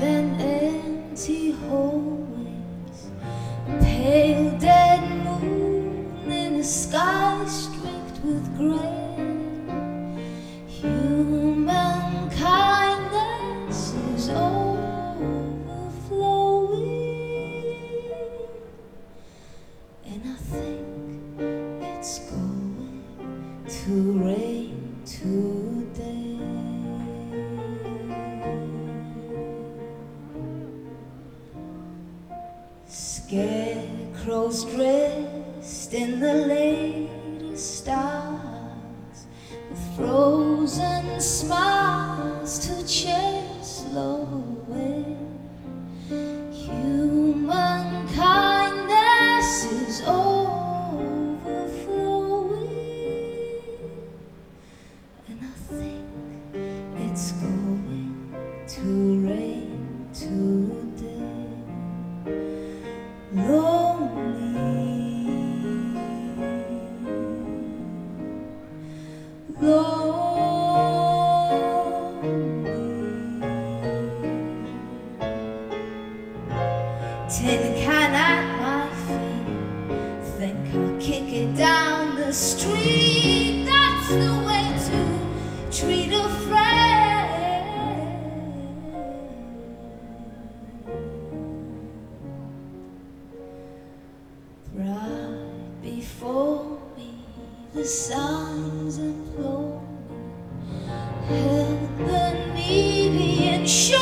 and empty hallways, pale dead moon in the sky streaked with gray. Human kindness is overflowing, and I think it's going to rain today. Scarecrows dressed in the latest stars with frozen smiles to chase slow Tin can at my feet, think I'll kick it down the street. The signs. Help the needy and show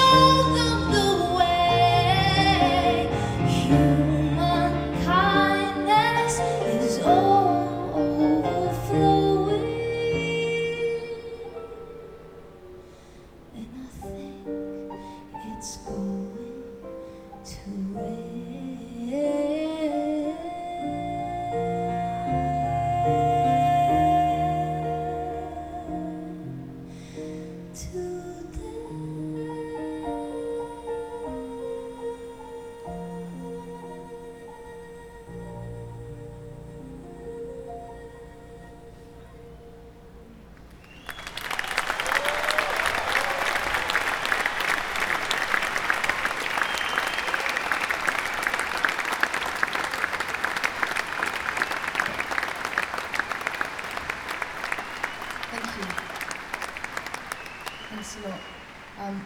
them the way. Human kindness is overflowing, and I think it's. Arsenal. Um,